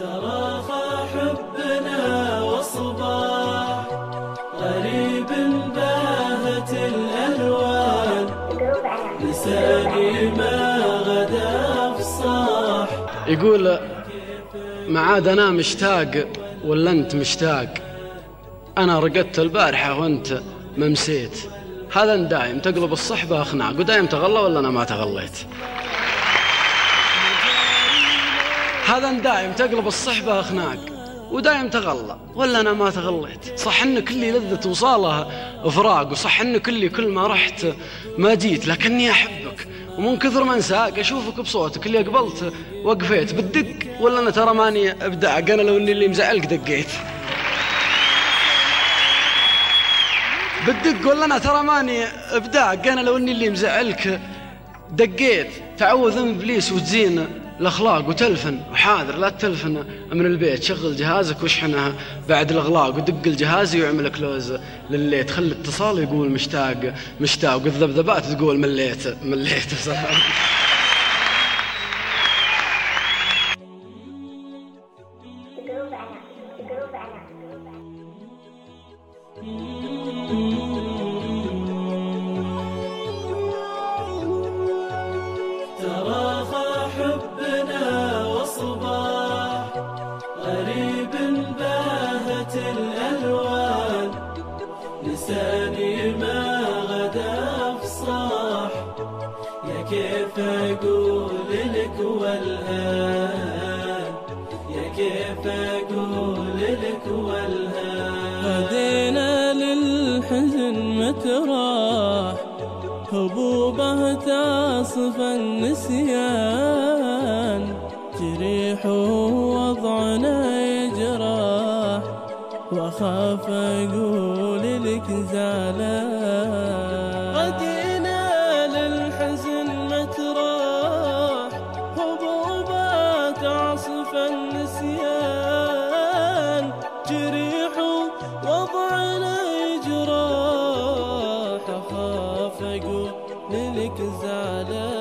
تراخى حبنا وصباح غريب باهت الألوان. لساني ما غدا فصاح يقول ما عاد أنا مشتاق ولا أنت مشتاق. أنا رقدت البارحة وأنت ممسيت. هذا دايم تقلب الصحبة أخناق ودايم تغلى ولا أنا ما تغليت. هذا دايم تقلب الصحبة أخناق ودايم تغلى. ولا أنا ما تغليت. صح إن كلي لذة وصالة فراق وصح إن كلي كل ما رحت ما جيت. لكني أحبك ومن كثر ما انساق أشوفك بصوتك اللي قبلت وقفيت بتدق ولا أنا ترى ماني ابداع أنا لو إني اللي مزعلك دقيت. بتدق ولا أنا ترى ماني ابداع أنا لو إني اللي مزعلك دقيت. تعوذ من إبليس وتزين. الأخلاق وتلفن وحاذر لا تلفن. من البيت شغل جهازك واشحنه بعد الأغلاق ودق الجهاز ويعمل كلوز. لليت خلي اتصال يقول مشتاق. مشتاق والذبذبات تقول مليت. مليت لساني ما غدا فصاح. يا كيف أقول لك والهان يا كيف أقول لك والهان هدينا للحزن متراح هبوبه تعصف النسيان. جريح وضعنا واخاف أقول لك زعلان هدينا للحزن متراح هبوبه تعصف النسيان. جريح وضعنا يجراح اخاف أقول لك زعلان